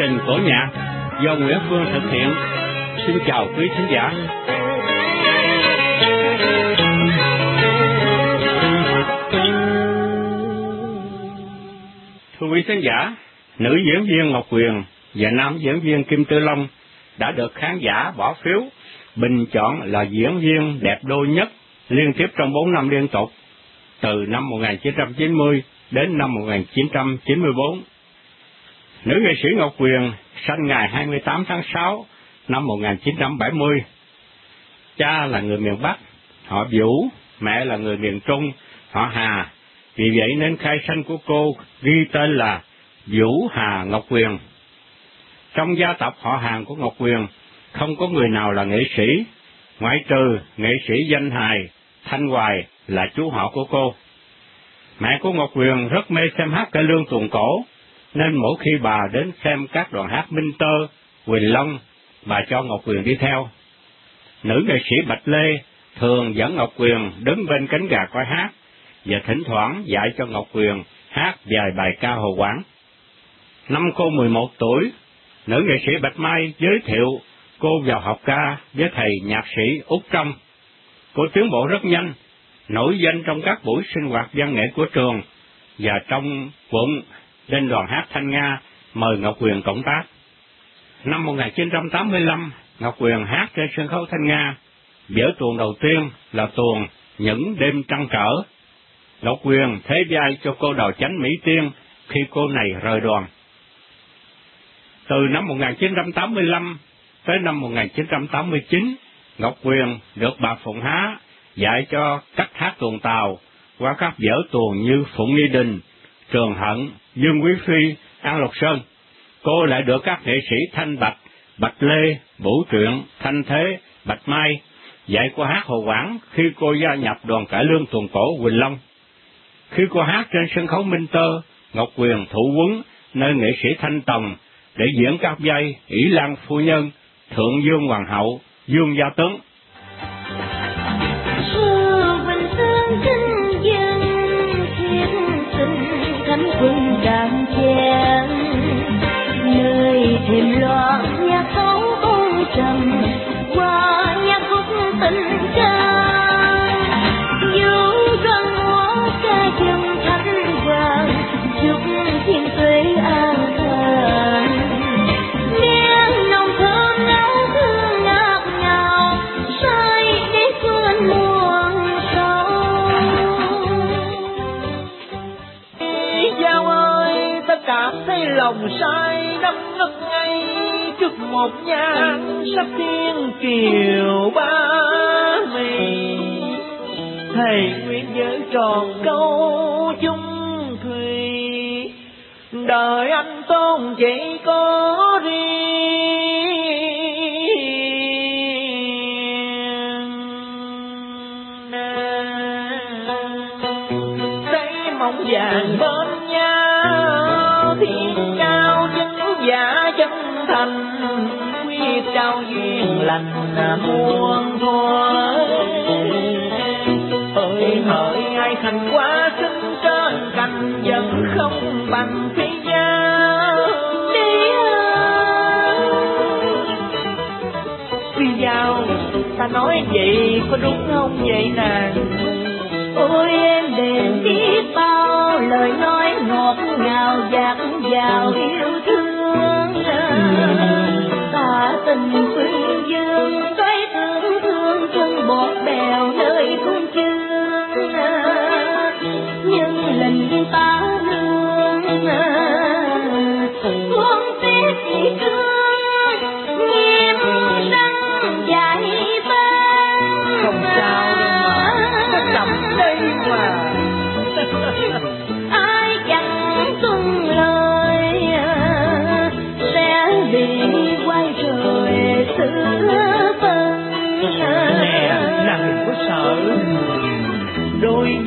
trình cổ nhạc do Nguyễn Phương thực hiện. Xin chào quý khán giả. Thưa quý khán giả, nữ diễn viên Ngọc Quyền và nam diễn viên Kim Tư Long đã được khán giả bỏ phiếu bình chọn là diễn viên đẹp đôi nhất liên tiếp trong 4 năm liên tục, từ năm 1990 đến năm 1994. Nữ nghệ sĩ Ngọc Quyền sinh ngày 28 tháng 6 năm 1970. Cha là người miền Bắc, họ Vũ, mẹ là người miền Trung, họ Hà. Vì vậy nên khai sinh của cô ghi tên là Vũ Hà Ngọc Quyền. Trong gia tộc họ hàng của Ngọc Quyền, không có người nào là nghệ sĩ, ngoại trừ nghệ sĩ danh hài Thanh Hoài là chú họ của cô. Mẹ của Ngọc Quyền rất mê xem hát cải lương tuồng cổ, nên mỗi khi bà đến xem các đoàn hát Minh Tơ, Quỳnh Long, bà cho Ngọc Quyền đi theo. Nữ nghệ sĩ Bạch Lê thường dẫn Ngọc Quyền đứng bên cánh gà coi hát, và thỉnh thoảng dạy cho Ngọc Quyền hát vài bài ca hồ quán. Năm cô 11 tuổi, nữ nghệ sĩ Bạch Mai giới thiệu cô vào học ca với thầy nhạc sĩ Úc Trong. Cô tiến bộ rất nhanh, nổi danh trong các buổi sinh hoạt văn nghệ của trường và trong quận lên đoàn hát Thanh Nga mời Ngọc Quyền cộng tác. Năm 1985, Ngọc Quyền hát trên sân khấu Thanh Nga, vở tuồng đầu tiên là tuồng Những đêm trăng trở. Ngọc Quyền thế vai cho cô đào chánh Mỹ Tiên khi cô này rời đoàn. Từ năm 1985 tới năm 1989, Ngọc Quyền được bà Phụng Há dạy cho cách hát tuồng Tàu qua các vở tuồng như Phụng Nghi Đình, Trường Hận, Dương Quý Phi, An Lộc Sơn. Cô lại được các nghệ sĩ Thanh Bạch, Bạch Lê, Vũ Truyện, Thanh Thế, Bạch Mai dạy cô hát hồ quảng khi cô gia nhập đoàn cải lương tuồng cổ Quỳnh Long. Khi cô hát trên sân khấu Minh Tơ, Ngọc Quyền thủ quấn nơi nghệ sĩ Thanh Tòng để diễn các vai ỷ Lan Phu Nhân, Thượng Dương Hoàng hậu, Dương Gia Tướng. Quân đàn lòng sai đắm ngất ngay trước một nhan sắc thiên kiều ba mì. Thầy nguyện giữ tròn câu chung thủy đời anh tôn chỉ có riêng lành muôn thuở. Ơi hỡi ai thành quá sinh trên cành vẫn không bằng phi giao phi giao ta nói vậy có đúng không vậy nàng? Ôi em đền biết bao lời nói ngọt ngào dạt dào yêu thương. Tình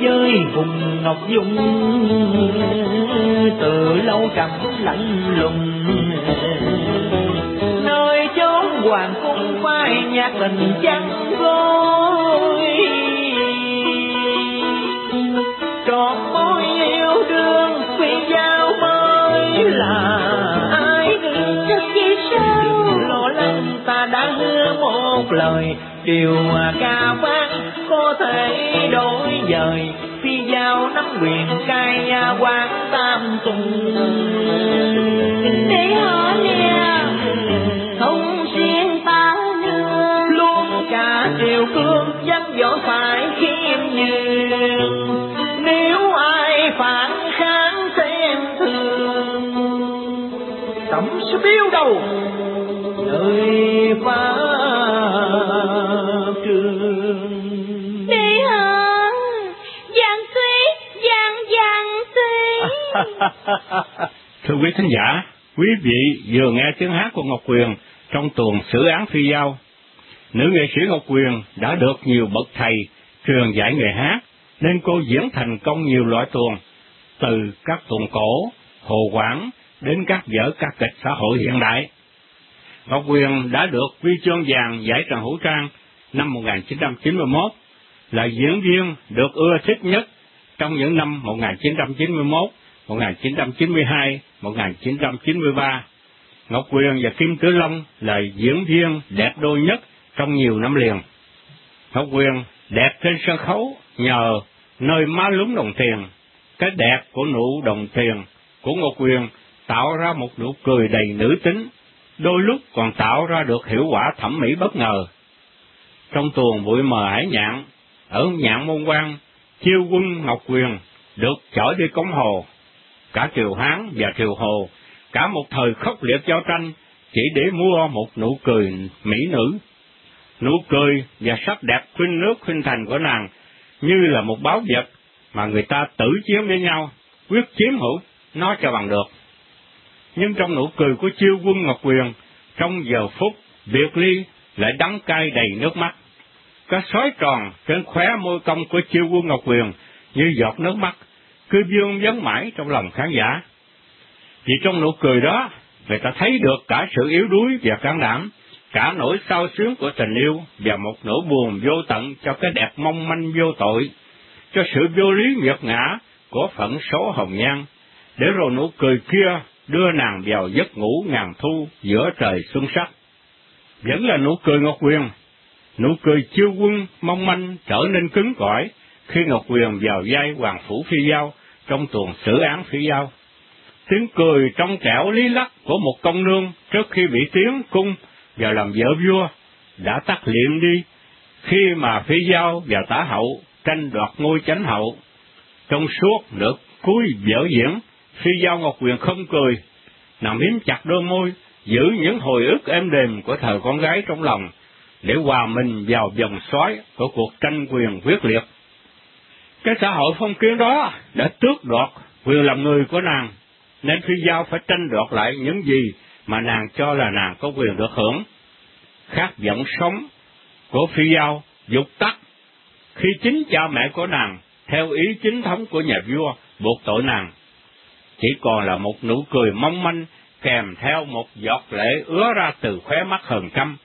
với vùng ngọc dung từ lâu trầm lạnh lùng. Nơi chốn hoàng cung phai nhạc tình trắng gối trọn môi yêu đương phi giao mới là ai đừng chắc chi sao? Lo lắng ta đã hứa lời. Điều ca vang có thể đổi dời phi giao nắm quyền cai quan tam tùng. Để họ nè không riêng ta nữa luôn cả triều cương dân võ phải khiêm nhường. Nếu ai phản kháng xem thường tổng sẽ biêu đầu. nơi Thưa quý thính giả, quý vị vừa nghe tiếng hát của Ngọc Quyền trong tuồng xử án phi giao. Nữ nghệ sĩ Ngọc Quyền đã được nhiều bậc thầy truyền dạy nghề hát, nên cô diễn thành công nhiều loại tuồng, từ các tuồng cổ, hồ quảng đến các vở ca kịch xã hội hiện đại. Ngọc Quyền đã được huy chương vàng giải Trần Hữu Trang năm 1991, là diễn viên được ưa thích nhất trong những năm 1991, 1992, 1993. Ngọc Quyền và Kim Tử Long là diễn viên đẹp đôi nhất trong nhiều năm liền. Ngọc Quyền đẹp trên sân khấu nhờ nơi má lúng đồng tiền. Cái đẹp của nụ đồng tiền của Ngọc Quyền tạo ra một nụ cười đầy nữ tính, đôi lúc còn tạo ra được hiệu quả thẩm mỹ bất ngờ. Trong tuồng bụi mờ ải nhạn, ở nhạn môn quan, chiêu quân Ngọc Quyền được chở đi cống hồ. Cả triều Hán và triều Hồ, cả một thời khốc liệt giao tranh, chỉ để mua một nụ cười mỹ nữ. Nụ cười và sắc đẹp khuynh nước khuynh thành của nàng như là một báo vật mà người ta tử chiếm với nhau, quyết chiếm hữu nó cho bằng được. Nhưng trong nụ cười của chiêu quân Ngọc Quyền, trong giờ phút biệt ly lại đắng cay đầy nước mắt. Cái sói tròn trên khóe môi cong của chiêu quân Ngọc Quyền như giọt nước mắt, cứ dương vấn mãi trong lòng khán giả. Vì trong nụ cười đó, người ta thấy được cả sự yếu đuối và can đảm, cả nỗi sao sướng của tình yêu và một nỗi buồn vô tận cho cái đẹp mong manh vô tội, cho sự vô lý nghiệt ngã của phận số hồng nhan, để rồi nụ cười kia đưa nàng vào giấc ngủ ngàn thu giữa trời xuân sắc. Vẫn là nụ cười Ngọc Quyền, nụ cười chiêu quân mong manh trở nên cứng cỏi khi Ngọc Quyền vào vai Hoàng Phủ Phi Giao trong tuồng xử án Phi Giao. Tiếng cười trong trẻo lý lắc của một công nương trước khi bị tiến cung vào làm vợ vua đã tắt liệm đi khi mà Phi Giao và Tả Hậu tranh đoạt ngôi chánh hậu. Trong suốt nửa cuối vở diễn, Phi Giao Ngọc Quyền không cười, nàng miếm chặt đôi môi, giữ những hồi ức êm đềm của thời con gái trong lòng, để hòa mình vào dòng xoáy của cuộc tranh quyền quyết liệt. Cái xã hội phong kiến đó đã tước đoạt quyền làm người của nàng, nên Phi Giao phải tranh đoạt lại những gì mà nàng cho là nàng có quyền được hưởng. Khát vọng sống của Phi Giao dục tắt khi chính cha mẹ của nàng theo ý chính thống của nhà vua buộc tội nàng. Chỉ còn là một nụ cười mong manh kèm theo một giọt lệ ứa ra từ khóe mắt hờn căm.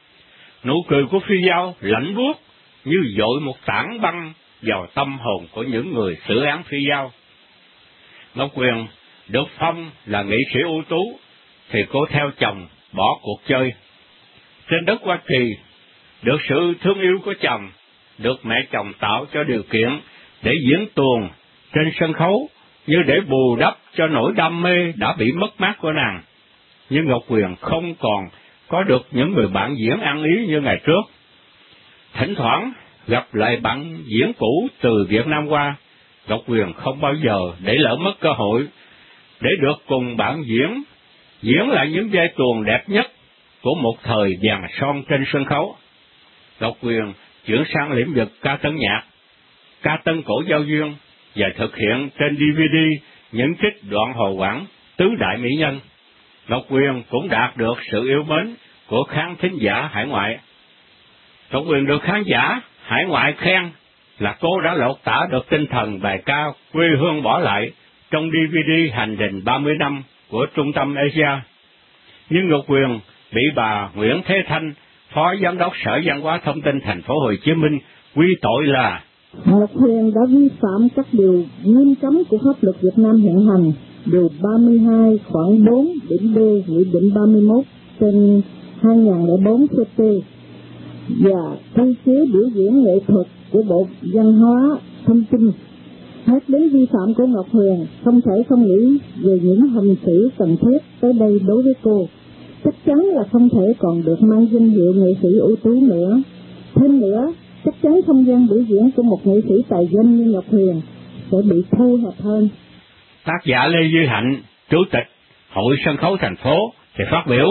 Nụ cười của Phi Giao lạnh buốt như dội một tảng băng vào tâm hồn của những người xử án Phi Giao. Ngọc Quyền được phong là nghệ sĩ ưu tú, thì cô theo chồng bỏ cuộc chơi. Trên đất Hoa Kỳ, được sự thương yêu của chồng, được mẹ chồng tạo cho điều kiện để diễn tuồng trên sân khấu như để bù đắp cho nỗi đam mê đã bị mất mát của nàng. Nhưng Ngọc Quyền không còn có được những người bạn diễn ăn ý như ngày trước. Thỉnh thoảng gặp lại bạn diễn cũ từ Việt Nam qua, Ngọc Quyền không bao giờ để lỡ mất cơ hội để được cùng bạn diễn, diễn lại những giai tuồng đẹp nhất của một thời vàng son trên sân khấu. Ngọc Quyền chuyển sang lĩnh vực ca tân nhạc, ca tân cổ giao duyên và thực hiện trên DVD những trích đoạn hồ quảng tứ đại mỹ nhân. Ngọc Quyền cũng đạt được sự yêu mến của khán thính giả hải ngoại. Ngọc Quyền được khán giả hải ngoại khen là cô đã lột tả được tinh thần bài ca quê hương bỏ lại trong DVD hành trình 30 năm của Trung tâm Asia. Nhưng Ngọc Quyền bị bà Nguyễn Thế Thanh, Phó Giám đốc Sở Văn hóa Thông tin Thành phố Hồ Chí Minh quy tội là Ngọc Huyền đã vi phạm các điều nghiêm cấm của pháp luật Việt Nam hiện hành, điều 32 khoảng 4 điểm B Nghị định 31 trên 2004 CP và thu chiếu biểu diễn nghệ thuật của Bộ Văn hóa Thông tin. Hát đến vi phạm của Ngọc Huyền, không thể không nghĩ về những hành xử cần thiết tới đây đối với cô. Chắc chắn là không thể còn được mang danh hiệu nghệ sĩ ưu tú nữa. Thêm nữa, chắc chắn không gian biểu diễn của một nghệ sĩ tài danh như Ngọc Huyền sẽ bị thu hẹp hơn. Tác giả Lê Duy Hạnh, Chủ tịch Hội Sân khấu thành phố thì phát biểu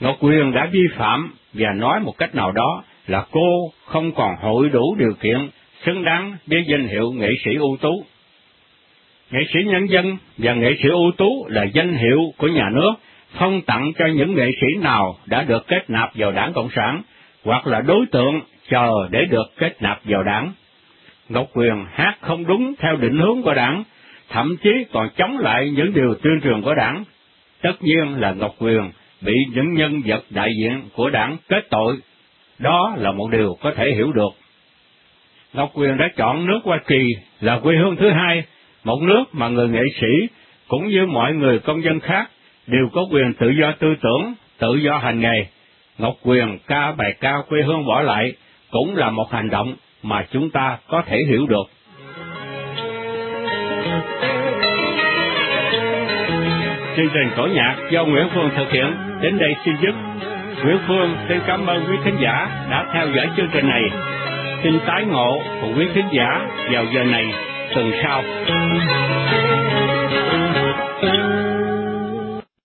Ngọc Quyền đã vi phạm và nói một cách nào đó là cô không còn hội đủ điều kiện xứng đáng với danh hiệu nghệ sĩ ưu tú. Nghệ sĩ nhân dân và nghệ sĩ ưu tú là danh hiệu của nhà nước, không tặng cho những nghệ sĩ nào đã được kết nạp vào đảng Cộng sản, hoặc là đối tượng chờ để được kết nạp vào đảng. Ngọc Quyền hát không đúng theo định hướng của đảng, thậm chí còn chống lại những điều tuyên truyền của đảng. Tất nhiên là Ngọc Quyền bị những nhân vật đại diện của đảng kết tội. Đó là một điều có thể hiểu được. Ngọc Quyền đã chọn nước Hoa Kỳ là quê hương thứ hai, một nước mà người nghệ sĩ cũng như mọi người công dân khác đều có quyền tự do tư tưởng, tự do hành nghề. Ngọc Quyền ca bài ca quê hương bỏ lại cũng là một hành động mà chúng ta có thể hiểu được. Chương trình cổ nhạc do Nguyễn Phương thực hiện đến đây xin dứt. Nguyễn Phương xin cảm ơn quý khán giả đã theo dõi chương trình này. Xin tái ngộ của quý khán giả vào giờ này tuần sau.